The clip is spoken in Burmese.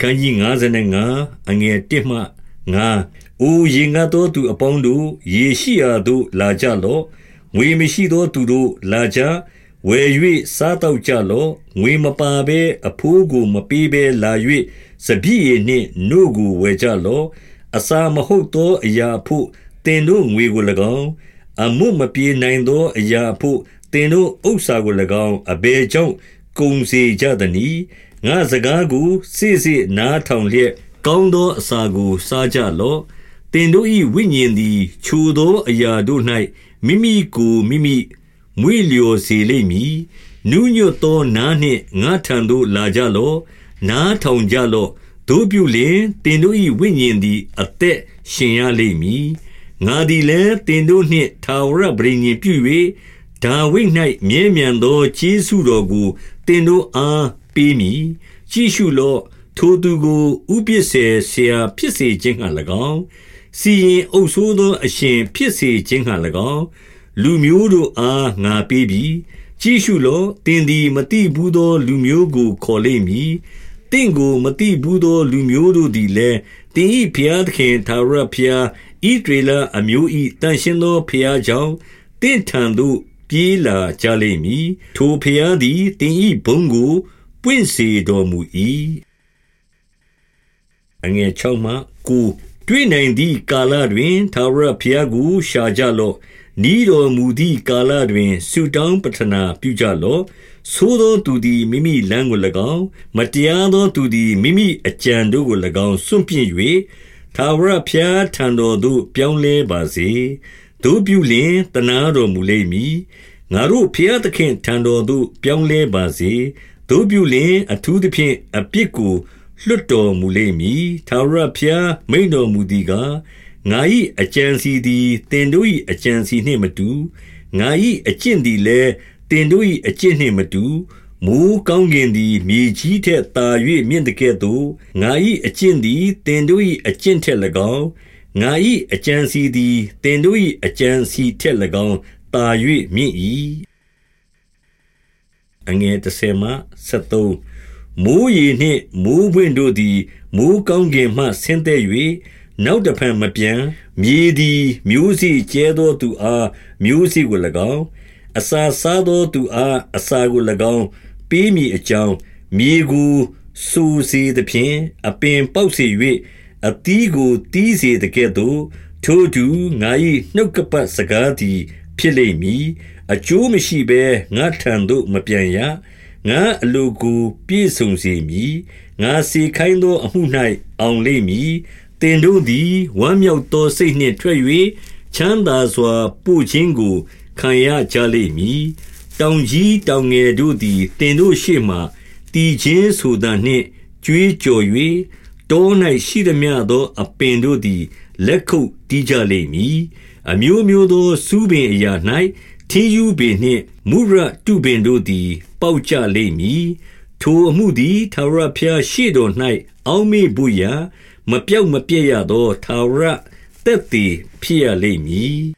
ခန်းကြီး95အငယ်1မှ9အိုရင်ငတ်သောသူအပေါင်းတို့ရေရှိရာသို့လာကြလော့ငွေမရှိသောသူတို့လာကြဝယ်၍စားတော့ကြလော့ငွေမပါဘဲအဖိုးကိုမပေးဘဲလာ၍စပြည့်ရနှင့်နို့ကိုဝယ်ကြလော့အစာမဟုတ်သောအရာဖို့တင်တို့ငွေကို၎င်းအမှုမပြေနိုင်သောအရာဖို့တင်တို့ဥစ္စာကို၎င်းအဘယ်ကြောင့်ကုန်စေကြသနည်း ငါစကားကိုစိစိနားထောင်လျက် ကောင်းသောအစာကို စားကြလော့တင်တို့၏ဝိညာဉ်သည် ချိုသောအရာတို့၌မိမိကိုမိမိမွေလျော်စေလိမ့်မည်နူးညွတ်သောနားနှင့်ငါထံသို့လာကြလော့နားထောင်ကြလော့တို့ပြုလင်တင်တို့၏ဝိညာဉ်သည် အသက်ရှင်ရလိမ့်မည်ငါသည်လည်းတင်တို့နှင့်ထာဝရပရိညင်ပြု၍ဒါဝိဒ်၌မြဲမြံသောခြေဆုတော်ကိုတင်တို့အား ပေးမည်ကြည့်ရှုလော့ထိုသူကိုဥပစ္စေဆရာဖြစ်စေခြင်းဟံ၎င်းစီရင်အုပ်ဆိုးသောအရှင်ဖြစ်စေခြင်းဟံ၎င်းလူမျိုးတို့အားငါပေးပြီးကြည့်ရှုလော့တင်သည်မတိဘူးသော လူမျိုးကိုခေါ်လိမ့်မည်တင့်ကိုမတိဘူးသော လူမျိုးတို့သည်လည်းတင်ဤဖျားသခင်သာရဖျားဤဒေလအမျိုးဤတန်ရှင်သောဖျားကြောင့်တင့်ထံသို့ပြေးလာကြလိမ့်မည်ထိုဖျားသည်တင်ဤဘုံကို ပွင့်စေတော်မူ၏အငယ်6မှ9တွေ့နိုင်သည့်ကာလတွင်သာရဖျားကိုရှာကြလော့နီးတော်မူသည့်ကာလတွင်ဆုတောင်းပတနာပြုကြလော့သို့သောသူသည်မိမိလမ်းကို၎င်းမတရားသောသူသည်မိမိအကြံတို့ကို၎င်းစွန့်ပြစ်၍သာဝရဖျားထံတော်သို့ပြောင်းလဲပါစေတို့ပြုလင်တနာတော်မူလိမ့်မည်ငါတို့ဖျားသခင်ထံတော်သို့ပြောင်းလဲပါစေ တို့ပြုလင် အထူးသဖြင့် အပြစ်ကို လွတ်တော်မူလိမ့်မည်သာဝရဖျား မိန်တော်မူသည်ကား ငါ၏အကြံစီသည်တင်တို့၏အကြံစီနှင့်မတူ ငါ၏အကျင့်သည်လည်းတင်တို့၏အကျင့်နှင့်မတူမူကောင်းကင်သည် မြေကြီးထက်သာ၍မြင့်တကဲ့သို့ ငါ၏အကျင့်သည်တင်တို့၏အကျင့်ထက်၎င်း ငါ၏အကြံစီသည်တင်တို့၏အကြံစီထက်၎င်း သာ၍မြင့်၏ အငယ်30မှ73မိုးရီနှင့်မိုးပွင့်တို့သည်မိုးကောင်းကင်မှဆင်းသက်၍နောက်တဖန်မပြန်မြေသည်မျိုးစေ့ကျဲသောသူအားမျိုးစေ့ကို၎င်းအစာစားသောသူအားအစာကို၎င်းပေးမိအကြောင်းမြေကိုစူစေသဖြင့်အပင်ပေါက်စေ၍အသီးကိုတီးစေတကဲ့သို့ထိုသူငါ၏နှုတ်ကပတ်စကားသည် ဖြစ်လိမ့်မည်အကျိုးမရှိဘဲငါထံသို့မပြန်ရငါအလိုကိုပြည့်စုံစေမည်ငါစေခိုင်းသောအမှု၌အောင်လိမ့်မည်တင်တို့သည်ဝမ်းမြောက်သောစိတ်နှင့်ထွက်၍ချမ်းသာစွာပို့ခြင်းကိုခံရကြလိမ့်မည်တောင်ကြီးတောင်ငယ်တို့သည်တင်တို့ရှေ့မှတည်ခြင်းဆိုသနှင့်ကြွေးကြော်၍တော၌ရှိသမျှသောအပင်တို့သည်လက်ခုပ်တီးကြလိမ့်မည် အမျိုးမျိုးသောစူးပင်အရာ၌ထင်းယူပင်နှင့် မုရတုပင်တို့သည် ပေါက်ကြလိမ့်မည် ထိုအမှုသည်သာရဖျားရှေ့တော်၌အောင်းမေဖို့ရာ မပြောက်မပြည့်ရသော ထာဝရတက်တည်ဖြစ်ရလိမ့်မည်